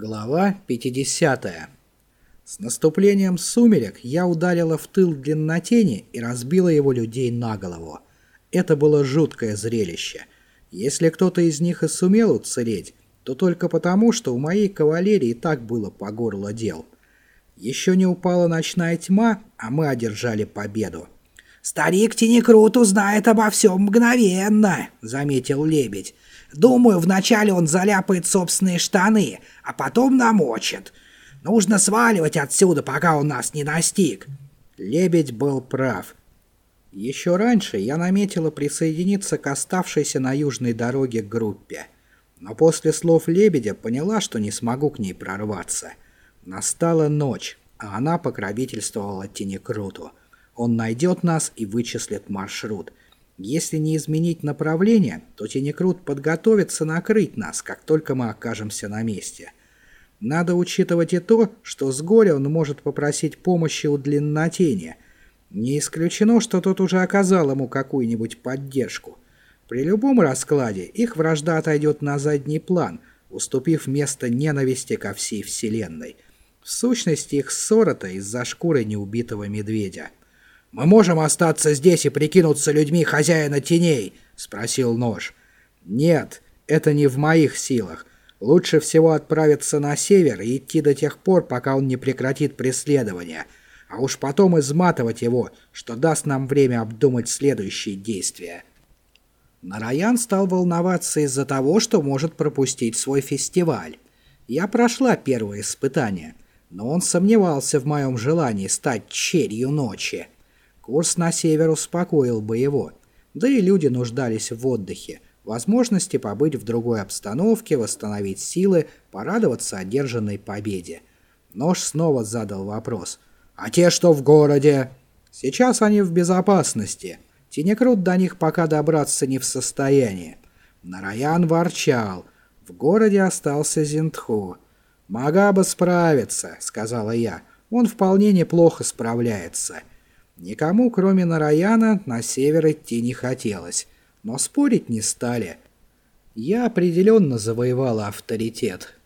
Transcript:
Глава 50. С наступлением сумерек я ударила в тыл длиннотени и разбила его людей на голову. Это было жуткое зрелище. Если кто-то из них и сумел уцелеть, то только потому, что у моей кавалерии так было по горло дел. Еще не упала ночная тьма, а мы одержали победу. «Старик Тинекрут узнает обо всем мгновенно», — заметил лебедь. Думаю, вначале он заляпает собственные штаны, а потом намочит. Нужно сваливать отсюда, пока он нас не настиг. Лебедь был прав. Еще раньше я наметила присоединиться к оставшейся на южной дороге группе. Но после слов лебедя поняла, что не смогу к ней прорваться. Настала ночь, а она покровительствовала Тинекруту. Он найдет нас и вычислит маршрут. Если не изменить направление, то Тенекрут подготовится накрыть нас, как только мы окажемся на месте. Надо учитывать и то, что с горя он может попросить помощи у длиннотения. Не исключено, что тот уже оказал ему какую-нибудь поддержку. При любом раскладе их вражда отойдет на задний план, уступив место ненависти ко всей Вселенной. В сущности, их ссора-то из-за шкуры неубитого медведя. «Мы можем остаться здесь и прикинуться людьми хозяина теней?» — спросил Нож. «Нет, это не в моих силах. Лучше всего отправиться на север и идти до тех пор, пока он не прекратит преследование, а уж потом изматывать его, что даст нам время обдумать следующие действия». Нараян стал волноваться из-за того, что может пропустить свой фестиваль. Я прошла первое испытание, но он сомневался в моем желании стать черью ночи. Курс на север успокоил бы его. Да и люди нуждались в отдыхе, возможности побыть в другой обстановке, восстановить силы, порадоваться одержанной победе. Нож снова задал вопрос. «А те, что в городе?» «Сейчас они в безопасности. Тенекрут до них пока добраться не в состоянии». Нараян ворчал. В городе остался Зинтху. «Магаба справится», — сказала я. «Он вполне неплохо справляется». Никому, кроме Нараяна, на север идти не хотелось, но спорить не стали. Я определенно завоевала авторитет.